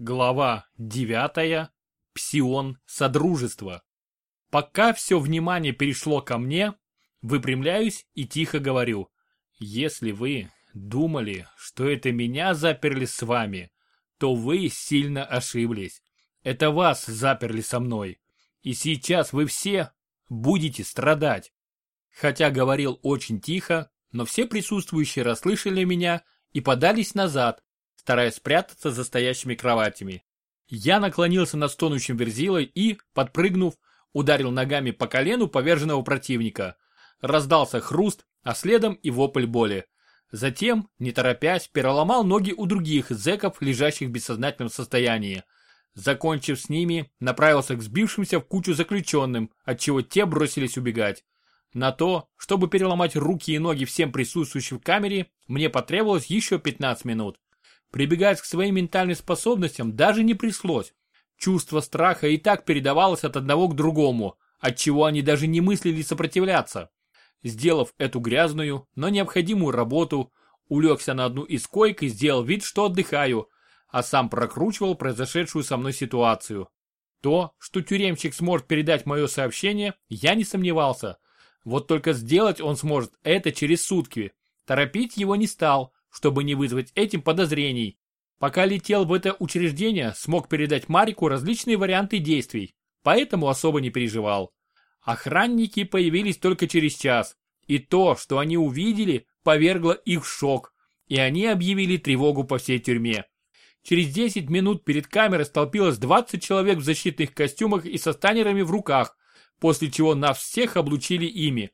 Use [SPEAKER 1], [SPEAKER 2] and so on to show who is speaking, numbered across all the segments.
[SPEAKER 1] Глава 9. Псион Содружества. Пока все внимание перешло ко мне, выпрямляюсь и тихо говорю. Если вы думали, что это меня заперли с вами, то вы сильно ошиблись. Это вас заперли со мной. И сейчас вы все будете страдать. Хотя говорил очень тихо, но все присутствующие расслышали меня и подались назад, стараясь спрятаться за стоящими кроватями. Я наклонился над стонущим верзилой и, подпрыгнув, ударил ногами по колену поверженного противника. Раздался хруст, а следом и вопль боли. Затем, не торопясь, переломал ноги у других зэков, лежащих в бессознательном состоянии. Закончив с ними, направился к сбившимся в кучу заключенным, отчего те бросились убегать. На то, чтобы переломать руки и ноги всем присутствующим в камере, мне потребовалось еще 15 минут. Прибегать к своим ментальным способностям даже не пришлось. Чувство страха и так передавалось от одного к другому, отчего они даже не мыслили сопротивляться. Сделав эту грязную, но необходимую работу, улегся на одну из койк и сделал вид, что отдыхаю, а сам прокручивал произошедшую со мной ситуацию. То, что тюремщик сможет передать мое сообщение, я не сомневался. Вот только сделать он сможет это через сутки. Торопить его не стал, чтобы не вызвать этим подозрений. Пока летел в это учреждение, смог передать Марику различные варианты действий, поэтому особо не переживал. Охранники появились только через час, и то, что они увидели, повергло их в шок, и они объявили тревогу по всей тюрьме. Через 10 минут перед камерой столпилось 20 человек в защитных костюмах и со станерами в руках, после чего нас всех облучили ими.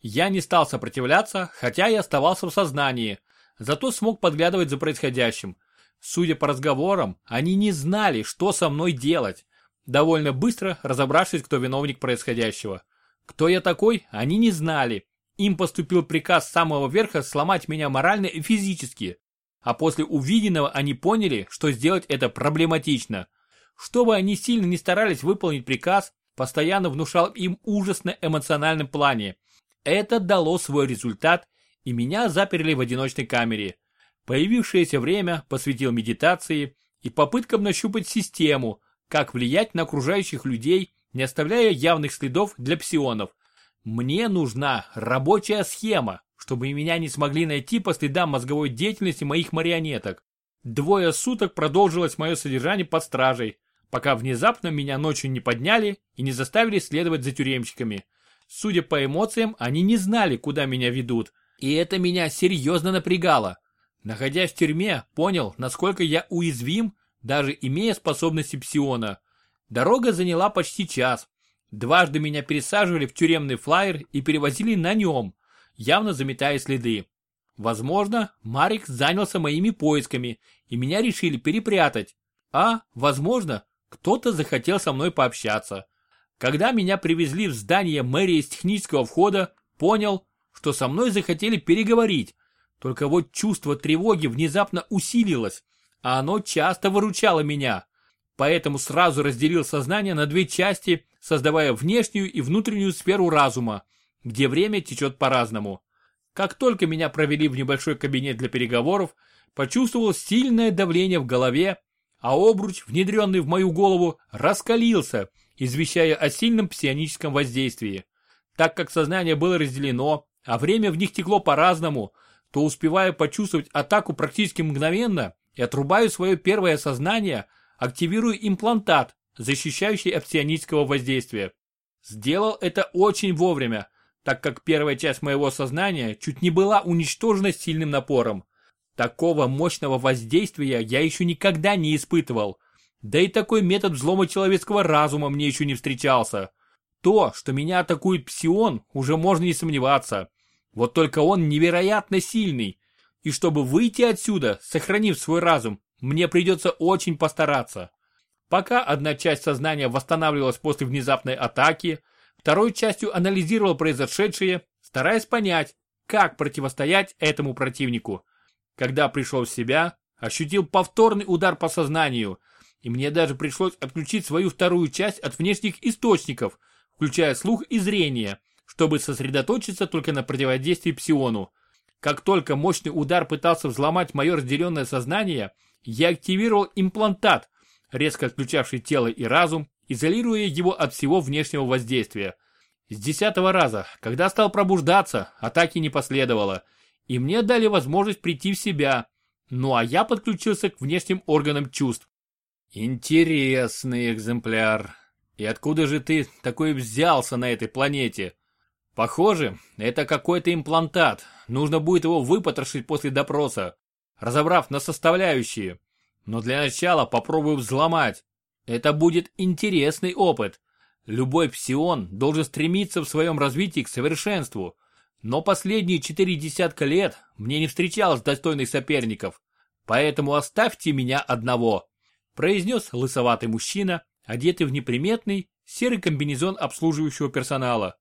[SPEAKER 1] Я не стал сопротивляться, хотя и оставался в сознании, зато смог подглядывать за происходящим. Судя по разговорам, они не знали, что со мной делать, довольно быстро разобравшись, кто виновник происходящего. Кто я такой, они не знали. Им поступил приказ с самого верха сломать меня морально и физически. А после увиденного они поняли, что сделать это проблематично. Чтобы они сильно не старались выполнить приказ, постоянно внушал им ужас на эмоциональном плане. Это дало свой результат, и меня заперли в одиночной камере. Появившееся время посвятил медитации и попыткам нащупать систему, как влиять на окружающих людей, не оставляя явных следов для псионов. Мне нужна рабочая схема, чтобы меня не смогли найти по следам мозговой деятельности моих марионеток. Двое суток продолжилось мое содержание под стражей, пока внезапно меня ночью не подняли и не заставили следовать за тюремщиками. Судя по эмоциям, они не знали, куда меня ведут, и это меня серьезно напрягало. Находясь в тюрьме, понял, насколько я уязвим, даже имея способности псиона. Дорога заняла почти час. Дважды меня пересаживали в тюремный флайер и перевозили на нем, явно заметая следы. Возможно, Марик занялся моими поисками, и меня решили перепрятать. А, возможно, кто-то захотел со мной пообщаться. Когда меня привезли в здание мэрии с технического входа, понял, что со мной захотели переговорить. Только вот чувство тревоги внезапно усилилось, а оно часто выручало меня. Поэтому сразу разделил сознание на две части, создавая внешнюю и внутреннюю сферу разума, где время течет по-разному. Как только меня провели в небольшой кабинет для переговоров, почувствовал сильное давление в голове, а обруч, внедренный в мою голову, раскалился, извещая о сильном псионическом воздействии. Так как сознание было разделено, а время в них текло по-разному, то успеваю почувствовать атаку практически мгновенно и отрубаю свое первое сознание, активирую имплантат, защищающий от псионического воздействия. Сделал это очень вовремя, так как первая часть моего сознания чуть не была уничтожена сильным напором. Такого мощного воздействия я еще никогда не испытывал. Да и такой метод взлома человеческого разума мне еще не встречался. То, что меня атакует псион, уже можно не сомневаться. Вот только он невероятно сильный. И чтобы выйти отсюда, сохранив свой разум, мне придется очень постараться. Пока одна часть сознания восстанавливалась после внезапной атаки, второй частью анализировал произошедшее, стараясь понять, как противостоять этому противнику. Когда пришел в себя, ощутил повторный удар по сознанию, и мне даже пришлось отключить свою вторую часть от внешних источников – включая слух и зрение, чтобы сосредоточиться только на противодействии псиону. Как только мощный удар пытался взломать мое разделенное сознание, я активировал имплантат, резко отключавший тело и разум, изолируя его от всего внешнего воздействия. С десятого раза, когда стал пробуждаться, атаки не последовало, и мне дали возможность прийти в себя, ну а я подключился к внешним органам чувств. Интересный экземпляр. И откуда же ты такой взялся на этой планете? Похоже, это какой-то имплантат. Нужно будет его выпотрошить после допроса, разобрав на составляющие. Но для начала попробую взломать. Это будет интересный опыт. Любой псион должен стремиться в своем развитии к совершенству. Но последние четыре десятка лет мне не встречалось достойных соперников. Поэтому оставьте меня одного, произнес лысоватый мужчина, одетый в неприметный серый комбинезон обслуживающего персонала.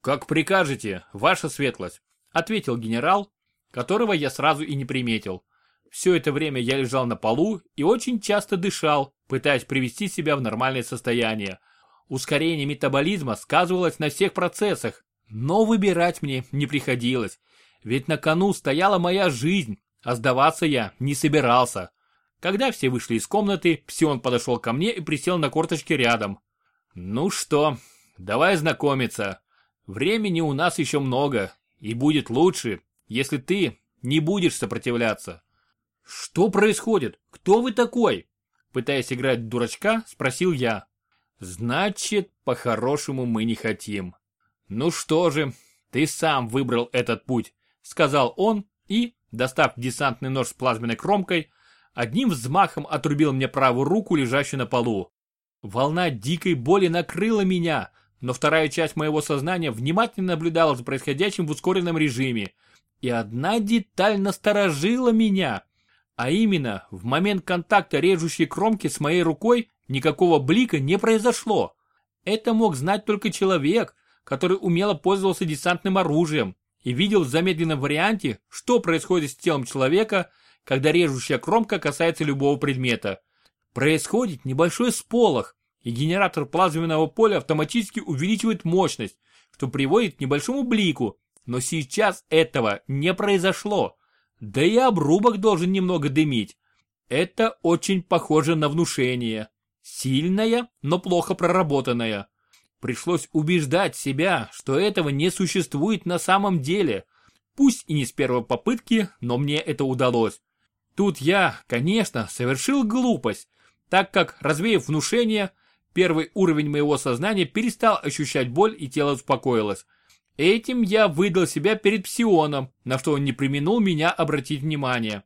[SPEAKER 1] «Как прикажете, ваша светлость», — ответил генерал, которого я сразу и не приметил. Все это время я лежал на полу и очень часто дышал, пытаясь привести себя в нормальное состояние. Ускорение метаболизма сказывалось на всех процессах, но выбирать мне не приходилось, ведь на кону стояла моя жизнь, а сдаваться я не собирался. Когда все вышли из комнаты, Псион подошел ко мне и присел на корточки рядом. «Ну что, давай знакомиться. Времени у нас еще много, и будет лучше, если ты не будешь сопротивляться». «Что происходит? Кто вы такой?» Пытаясь играть в дурачка, спросил я. «Значит, по-хорошему мы не хотим». «Ну что же, ты сам выбрал этот путь», сказал он и, достав десантный нож с плазменной кромкой, одним взмахом отрубил мне правую руку, лежащую на полу. Волна дикой боли накрыла меня, но вторая часть моего сознания внимательно наблюдала за происходящим в ускоренном режиме. И одна деталь насторожила меня. А именно, в момент контакта режущей кромки с моей рукой никакого блика не произошло. Это мог знать только человек, который умело пользовался десантным оружием и видел в замедленном варианте, что происходит с телом человека, когда режущая кромка касается любого предмета. Происходит небольшой сполох, и генератор плазменного поля автоматически увеличивает мощность, что приводит к небольшому блику, но сейчас этого не произошло. Да и обрубок должен немного дымить. Это очень похоже на внушение. Сильное, но плохо проработанное. Пришлось убеждать себя, что этого не существует на самом деле. Пусть и не с первой попытки, но мне это удалось. Тут я, конечно, совершил глупость, так как, развеяв внушение, первый уровень моего сознания перестал ощущать боль и тело успокоилось. Этим я выдал себя перед Псионом, на что он не применул меня обратить внимание.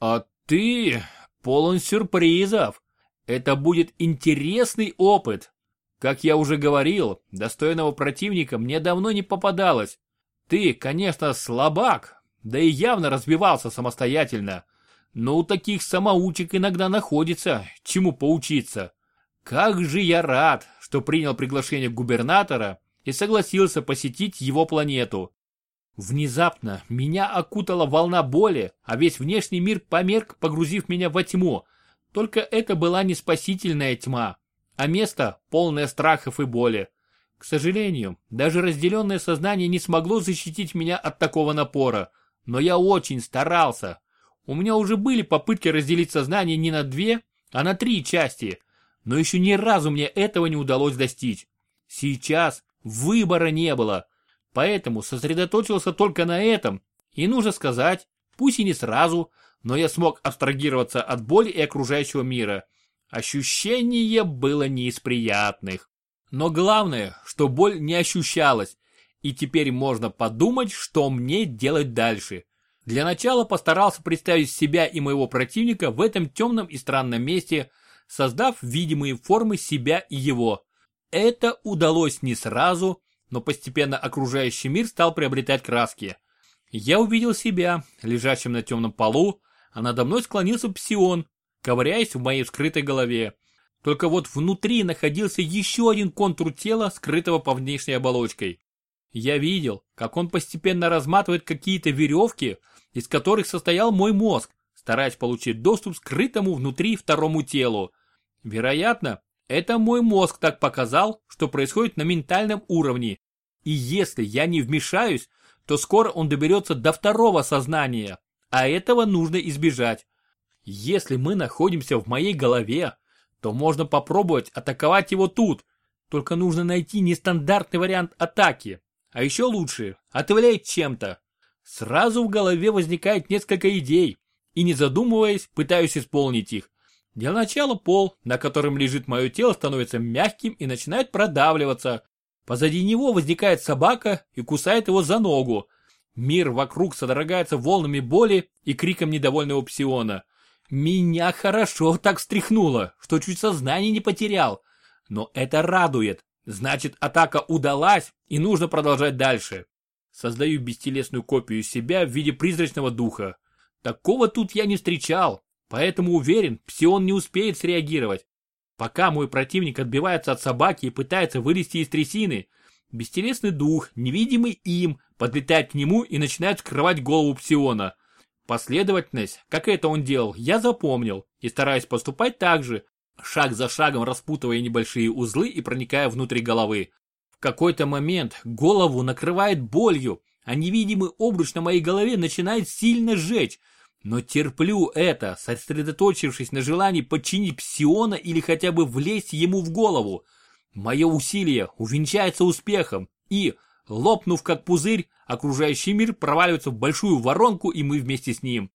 [SPEAKER 1] А ты полон сюрпризов. Это будет интересный опыт. Как я уже говорил, достойного противника мне давно не попадалось. Ты, конечно, слабак, да и явно разбивался самостоятельно. Но у таких самоучек иногда находится, чему поучиться. Как же я рад, что принял приглашение губернатора и согласился посетить его планету. Внезапно меня окутала волна боли, а весь внешний мир померк, погрузив меня во тьму. Только это была не спасительная тьма, а место, полное страхов и боли. К сожалению, даже разделенное сознание не смогло защитить меня от такого напора, но я очень старался. У меня уже были попытки разделить сознание не на две, а на три части, но еще ни разу мне этого не удалось достичь. Сейчас выбора не было, поэтому сосредоточился только на этом, и нужно сказать, пусть и не сразу, но я смог абстрагироваться от боли и окружающего мира – Ощущение было не из приятных. Но главное, что боль не ощущалась, и теперь можно подумать, что мне делать дальше. Для начала постарался представить себя и моего противника в этом темном и странном месте, создав видимые формы себя и его. Это удалось не сразу, но постепенно окружающий мир стал приобретать краски. Я увидел себя, лежащим на темном полу, а надо мной склонился псион, ковыряясь в моей скрытой голове. Только вот внутри находился еще один контур тела, скрытого по внешней оболочкой. Я видел, как он постепенно разматывает какие-то веревки, из которых состоял мой мозг, стараясь получить доступ к скрытому внутри второму телу. Вероятно, это мой мозг так показал, что происходит на ментальном уровне. И если я не вмешаюсь, то скоро он доберется до второго сознания, а этого нужно избежать. Если мы находимся в моей голове, то можно попробовать атаковать его тут. Только нужно найти нестандартный вариант атаки. А еще лучше отвлечь чем-то. Сразу в голове возникает несколько идей, и не задумываясь, пытаюсь исполнить их. Для начала пол, на котором лежит мое тело, становится мягким и начинает продавливаться. Позади него возникает собака и кусает его за ногу. Мир вокруг содрогается волнами боли и криком недовольного псиона. Меня хорошо так встряхнуло, что чуть сознание не потерял. Но это радует. Значит, атака удалась и нужно продолжать дальше. Создаю бестелесную копию себя в виде призрачного духа. Такого тут я не встречал, поэтому уверен, псион не успеет среагировать. Пока мой противник отбивается от собаки и пытается вылезти из трясины, бестелесный дух, невидимый им, подлетает к нему и начинает скрывать голову псиона. Последовательность, как это он делал, я запомнил и стараюсь поступать так же, шаг за шагом распутывая небольшие узлы и проникая внутрь головы. В какой-то момент голову накрывает болью, а невидимый обруч на моей голове начинает сильно сжечь. Но терплю это, сосредоточившись на желании подчинить псиона или хотя бы влезть ему в голову. Мое усилие увенчается успехом и, лопнув как пузырь, окружающий мир проваливается в большую воронку и мы вместе с ним.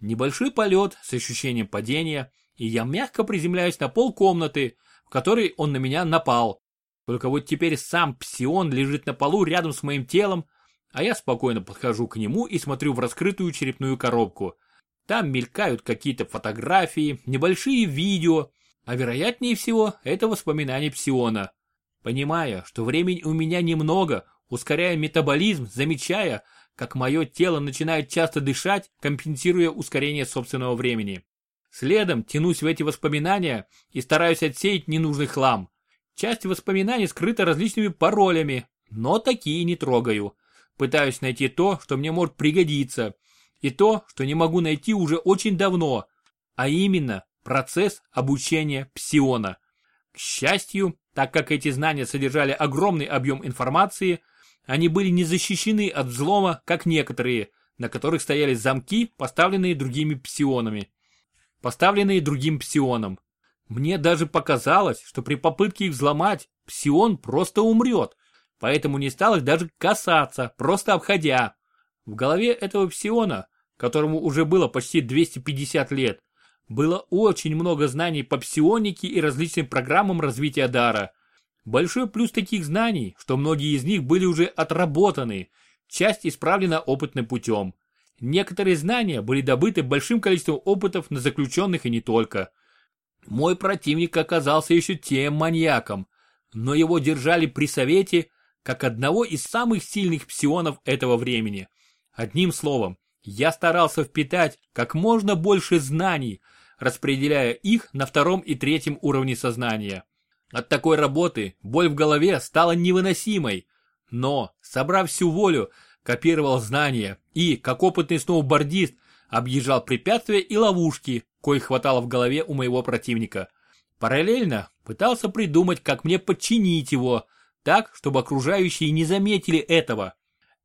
[SPEAKER 1] Небольшой полет с ощущением падения, и я мягко приземляюсь на пол комнаты, в которой он на меня напал. Только вот теперь сам псион лежит на полу рядом с моим телом, а я спокойно подхожу к нему и смотрю в раскрытую черепную коробку. Там мелькают какие-то фотографии, небольшие видео, а вероятнее всего это воспоминания Псиона. Понимая, что времени у меня немного, ускоряя метаболизм, замечая, как мое тело начинает часто дышать, компенсируя ускорение собственного времени. Следом тянусь в эти воспоминания и стараюсь отсеять ненужный хлам. Часть воспоминаний скрыта различными паролями, но такие не трогаю. Пытаюсь найти то, что мне может пригодиться, и то, что не могу найти уже очень давно, а именно процесс обучения псиона. К счастью, так как эти знания содержали огромный объем информации, они были не защищены от взлома, как некоторые, на которых стояли замки, поставленные другими псионами. Поставленные другим псионом. Мне даже показалось, что при попытке их взломать, псион просто умрет, поэтому не стал их даже касаться, просто обходя. В голове этого псиона, которому уже было почти 250 лет, было очень много знаний по псионике и различным программам развития дара. Большой плюс таких знаний, что многие из них были уже отработаны, часть исправлена опытным путем. Некоторые знания были добыты большим количеством опытов на заключенных и не только. Мой противник оказался еще тем маньяком, но его держали при совете как одного из самых сильных псионов этого времени. Одним словом, я старался впитать как можно больше знаний, распределяя их на втором и третьем уровне сознания. От такой работы боль в голове стала невыносимой, но, собрав всю волю, копировал знания и, как опытный сноубордист, объезжал препятствия и ловушки, коих хватало в голове у моего противника. Параллельно пытался придумать, как мне подчинить его, так, чтобы окружающие не заметили этого.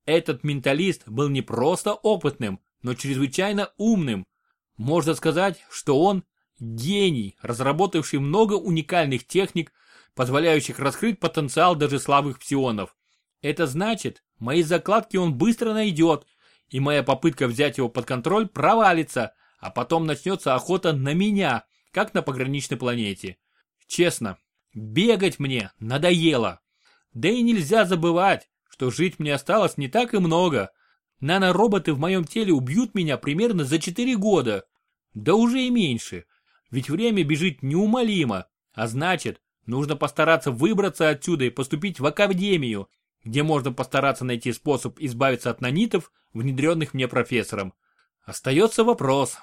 [SPEAKER 1] Этот менталист был не просто опытным, но чрезвычайно умным. Можно сказать, что он гений, разработавший много уникальных техник, позволяющих раскрыть потенциал даже слабых псионов. Это значит, мои закладки он быстро найдет, и моя попытка взять его под контроль провалится, а потом начнется охота на меня, как на пограничной планете. Честно, бегать мне надоело. Да и нельзя забывать, что жить мне осталось не так и много. Нанороботы в моем теле убьют меня примерно за 4 года. Да уже и меньше. Ведь время бежит неумолимо. А значит, нужно постараться выбраться отсюда и поступить в академию, где можно постараться найти способ избавиться от нанитов, внедренных мне профессором. Остается вопрос,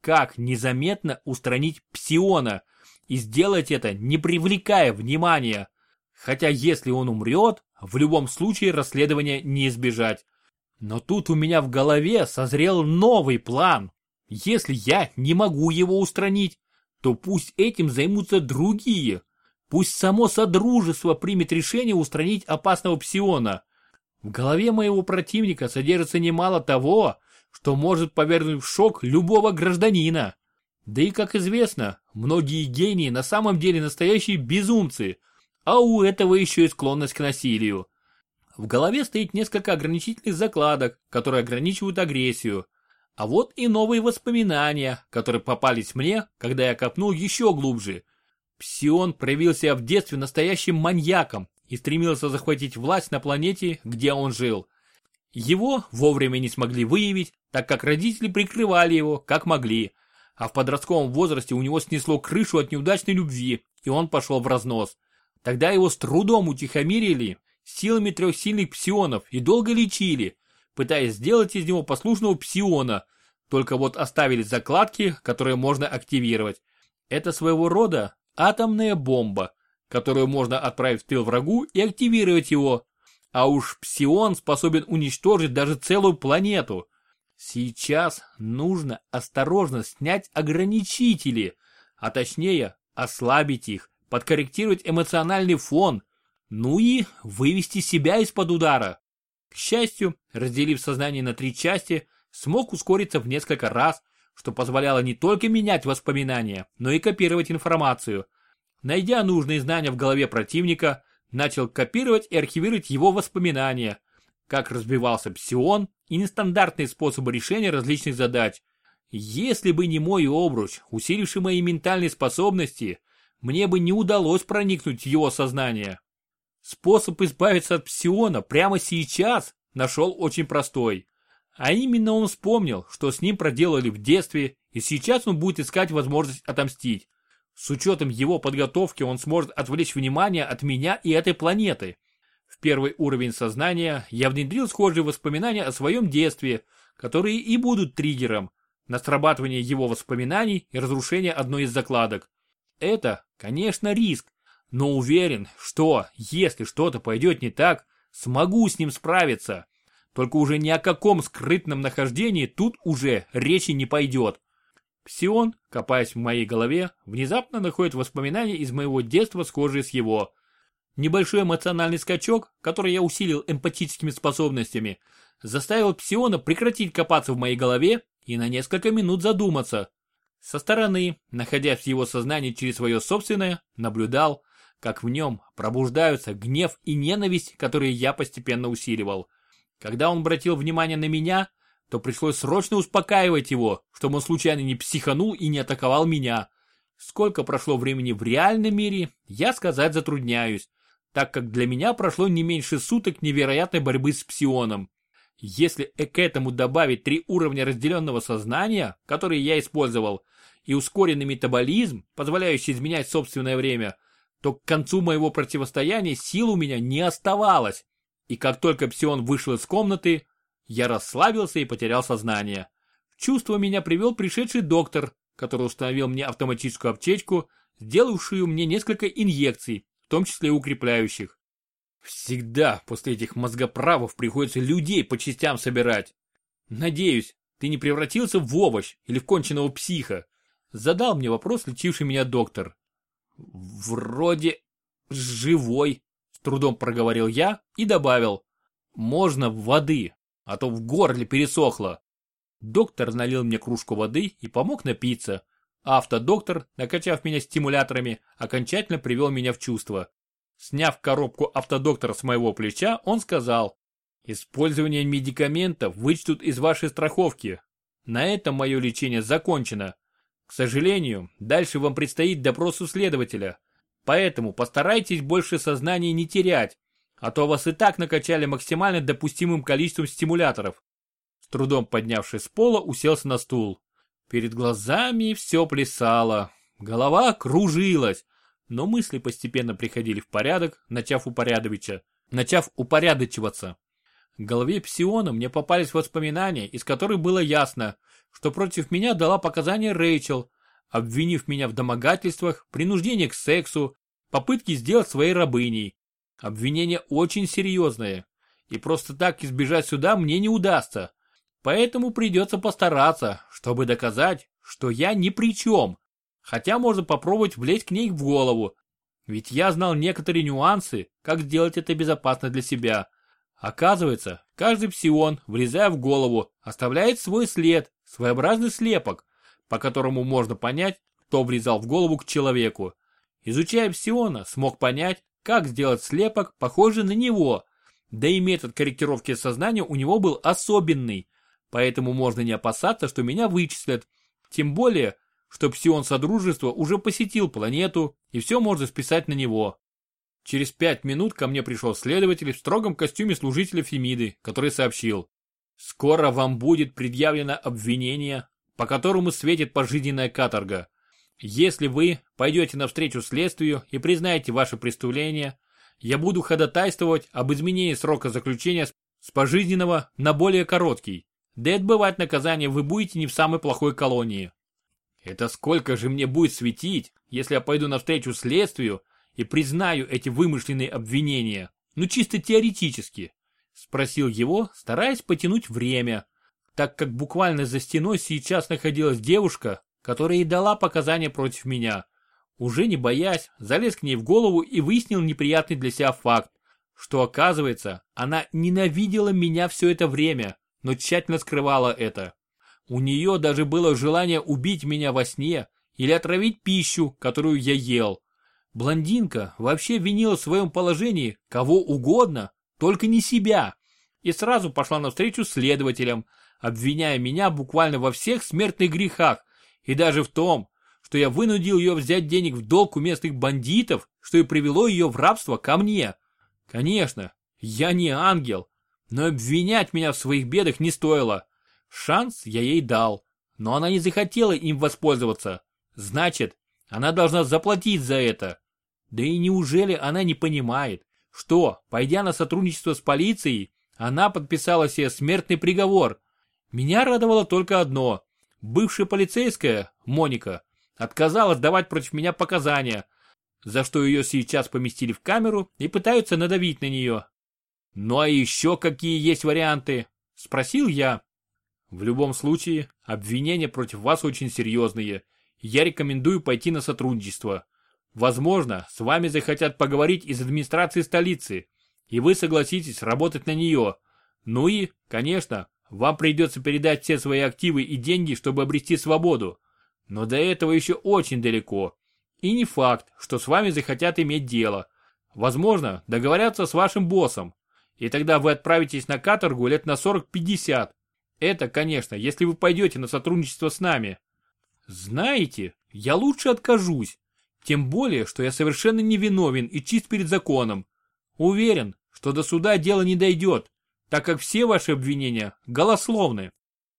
[SPEAKER 1] как незаметно устранить псиона и сделать это, не привлекая внимания. Хотя если он умрет, в любом случае расследования не избежать. Но тут у меня в голове созрел новый план. Если я не могу его устранить, то пусть этим займутся другие. Пусть само Содружество примет решение устранить опасного псиона. В голове моего противника содержится немало того, что может повергнуть в шок любого гражданина. Да и как известно, многие гении на самом деле настоящие безумцы, а у этого еще и склонность к насилию. В голове стоит несколько ограничительных закладок, которые ограничивают агрессию. А вот и новые воспоминания, которые попались мне, когда я копнул еще глубже. Псион проявил себя в детстве настоящим маньяком и стремился захватить власть на планете, где он жил. Его вовремя не смогли выявить, так как родители прикрывали его, как могли. А в подростковом возрасте у него снесло крышу от неудачной любви, и он пошел в разнос. Тогда его с трудом утихомирили силами трех сильных псионов и долго лечили, пытаясь сделать из него послушного псиона, только вот оставили закладки, которые можно активировать. Это своего рода атомная бомба, которую можно отправить в тыл врагу и активировать его. А уж псион способен уничтожить даже целую планету. Сейчас нужно осторожно снять ограничители, а точнее ослабить их, подкорректировать эмоциональный фон, ну и вывести себя из-под удара. К счастью, разделив сознание на три части, смог ускориться в несколько раз, что позволяло не только менять воспоминания, но и копировать информацию. Найдя нужные знания в голове противника, начал копировать и архивировать его воспоминания, как разбивался псион и нестандартные способы решения различных задач. Если бы не мой обруч, усиливший мои ментальные способности, мне бы не удалось проникнуть в его сознание. Способ избавиться от псиона прямо сейчас нашел очень простой. А именно он вспомнил, что с ним проделали в детстве, и сейчас он будет искать возможность отомстить. С учетом его подготовки он сможет отвлечь внимание от меня и этой планеты. В первый уровень сознания я внедрил схожие воспоминания о своем детстве, которые и будут триггером на срабатывание его воспоминаний и разрушение одной из закладок. Это, конечно, риск, но уверен, что, если что-то пойдет не так, смогу с ним справиться. Только уже ни о каком скрытном нахождении тут уже речи не пойдет. Псион, копаясь в моей голове, внезапно находит воспоминания из моего детства, схожие с его. Небольшой эмоциональный скачок, который я усилил эмпатическими способностями, заставил Псиона прекратить копаться в моей голове и на несколько минут задуматься. Со стороны, находясь в его сознании через свое собственное, наблюдал, как в нем пробуждаются гнев и ненависть, которые я постепенно усиливал. Когда он обратил внимание на меня, то пришлось срочно успокаивать его, чтобы он случайно не психанул и не атаковал меня. Сколько прошло времени в реальном мире, я сказать затрудняюсь, так как для меня прошло не меньше суток невероятной борьбы с псионом. Если к этому добавить три уровня разделенного сознания, которые я использовал, и ускоренный метаболизм, позволяющий изменять собственное время – то к концу моего противостояния сил у меня не оставалось. И как только Псион вышел из комнаты, я расслабился и потерял сознание. В чувство меня привел пришедший доктор, который установил мне автоматическую аптечку, сделавшую мне несколько инъекций, в том числе укрепляющих. Всегда после этих мозгоправов приходится людей по частям собирать. Надеюсь, ты не превратился в овощ или в конченого психа? Задал мне вопрос лечивший меня доктор. Вроде живой, с трудом проговорил я и добавил. Можно воды, а то в горле пересохло. Доктор налил мне кружку воды и помог напиться. Автодоктор, накачав меня стимуляторами, окончательно привел меня в чувство. Сняв коробку автодоктора с моего плеча, он сказал, «Использование медикаментов вычтут из вашей страховки. На этом мое лечение закончено. К сожалению, дальше вам предстоит допрос у следователя. Поэтому постарайтесь больше сознания не терять, а то вас и так накачали максимально допустимым количеством стимуляторов. С трудом поднявшись с пола, уселся на стул. Перед глазами все плясало, голова кружилась, но мысли постепенно приходили в порядок, начав упорядочиваться. Начав упорядочиваться. В голове Псиона мне попались воспоминания, из которых было ясно, что против меня дала показания Рэйчел, обвинив меня в домогательствах, принуждении к сексу, попытке сделать своей рабыней. Обвинение очень серьезное, и просто так избежать сюда мне не удастся. Поэтому придется постараться, чтобы доказать, что я ни при чем. Хотя можно попробовать влезть к ней в голову. Ведь я знал некоторые нюансы, как сделать это безопасно для себя. Оказывается, каждый псион, влезая в голову, оставляет свой след, своеобразный слепок. по которому можно понять, кто врезал в голову к человеку. Изучая Псиона, смог понять, как сделать слепок, похожий на него. Да и метод корректировки сознания у него был особенный, поэтому можно не опасаться, что меня вычислят. Тем более, что Псион Содружества уже посетил планету, и все можно списать на него. Через пять минут ко мне пришел следователь в строгом костюме служителя Фемиды, который сообщил. Скоро вам будет предъявлено обвинение, по которому светит пожизненная каторга. Если вы пойдете навстречу следствию и признаете ваше преступление, я буду ходатайствовать об изменении срока заключения с пожизненного на более короткий. Да и отбывать наказание вы будете не в самой плохой колонии. Это сколько же мне будет светить, если я пойду навстречу следствию и признаю эти вымышленные обвинения? Ну чисто теоретически. Спросил его, стараясь потянуть время, так как буквально за стеной сейчас находилась девушка, которая и дала показания против меня. Уже не боясь, залез к ней в голову и выяснил неприятный для себя факт, что оказывается, она ненавидела меня все это время, но тщательно скрывала это. У нее даже было желание убить меня во сне или отравить пищу, которую я ел. Блондинка вообще винила в своем положении кого угодно, только не себя. И сразу пошла навстречу следователям, обвиняя меня буквально во всех смертных грехах, и даже в том, что я вынудил ее взять денег в долг у местных бандитов, что и привело ее в рабство ко мне. Конечно, я не ангел, но обвинять меня в своих бедах не стоило. Шанс я ей дал, но она не захотела им воспользоваться. Значит, она должна заплатить за это. Да и неужели она не понимает, что, пойдя на сотрудничество с полицией, она подписала себе смертный приговор. Меня радовало только одно. Бывшая полицейская, Моника, отказалась давать против меня показания, за что ее сейчас поместили в камеру и пытаются надавить на нее. Ну а еще какие есть варианты? Спросил я. В любом случае, обвинения против вас очень серьезные. Я рекомендую пойти на сотрудничество. Возможно, с вами захотят поговорить из администрации столицы, и вы согласитесь работать на нее. Ну и, конечно, вам придется передать все свои активы и деньги, чтобы обрести свободу. Но до этого еще очень далеко. И не факт, что с вами захотят иметь дело. Возможно, договорятся с вашим боссом. И тогда вы отправитесь на каторгу лет на 40-50. Это, конечно, если вы пойдете на сотрудничество с нами. Знаете, я лучше откажусь. Тем более, что я совершенно невиновен и чист перед законом. Уверен, что до суда дело не дойдет, так как все ваши обвинения голословны.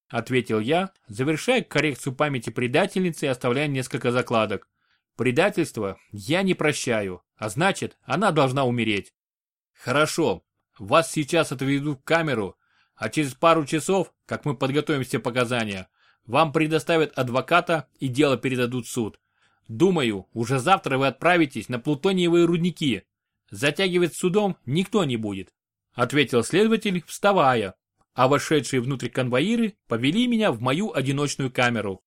[SPEAKER 1] Ответил я, завершая коррекцию памяти предательницы и оставляя несколько закладок. Предательство я не прощаю, а значит, она должна умереть. Хорошо, вас сейчас отведут в камеру, а через пару часов, как мы подготовим все показания, вам предоставят адвоката и дело передадут суд. Думаю, уже завтра вы отправитесь на плутониевые рудники. Затягивать судом никто не будет, ответил следователь, вставая, а вошедшие внутрь конвоиры повели меня в мою одиночную камеру.